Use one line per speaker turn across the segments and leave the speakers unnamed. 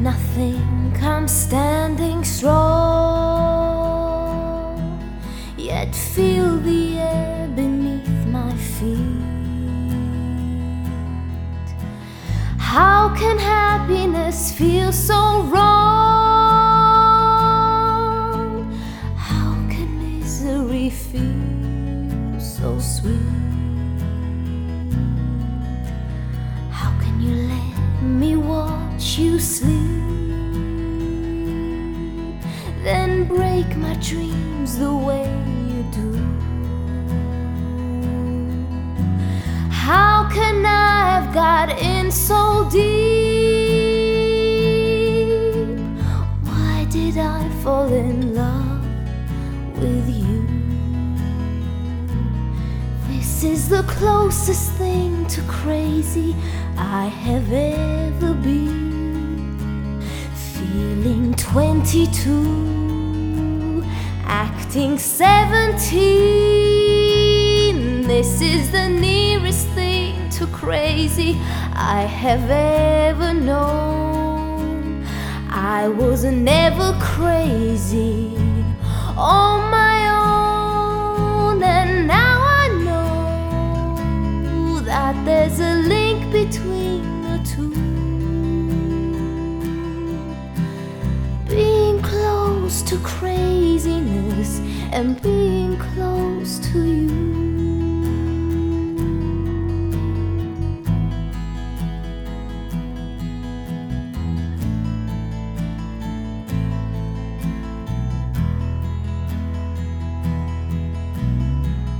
nothing comes standing strong, yet feel the air beneath my feet. How can happiness feel so wrong? How can misery feel so sweet? How can you let me watch you sleep? Break my dreams the way you do. How can I have got in so deep? Why did I fall in love with you? This is the closest thing to crazy I have ever been. Feeling 22, acting 17. This is the nearest thing to crazy I have ever known. I was never crazy on my own, and now I know that there's a link between the two. Craziness and being close to you.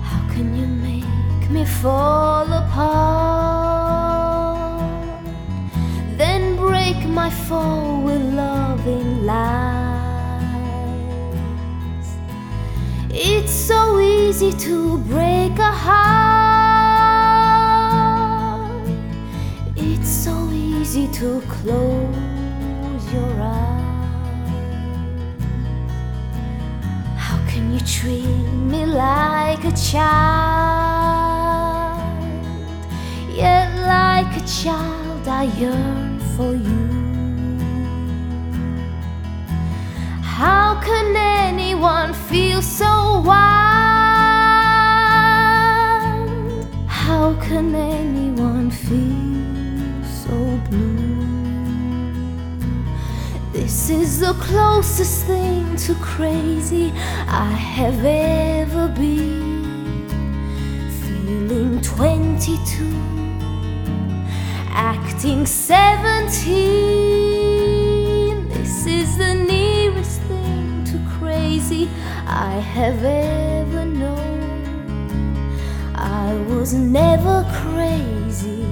How can you make me fall apart? Then break my fall with loving lies. It's so easy to break a heart. It's so easy to close your eyes. How can you treat me like a child? Yet, like a child, I yearn for you. How can anyone feel so can anyone feel so blue? This is the closest thing to crazy I have ever been. Feeling 22, acting 17. This is the nearest thing to crazy I have ever was never crazy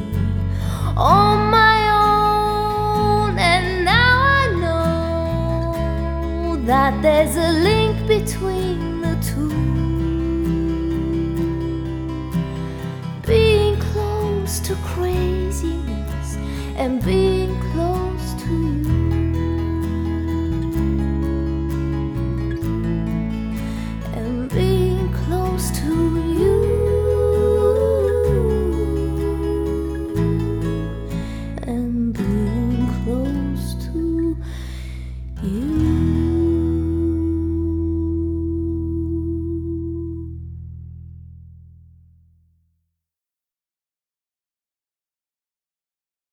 on my own, and now I know that there's a link between the two. Being close to craziness and being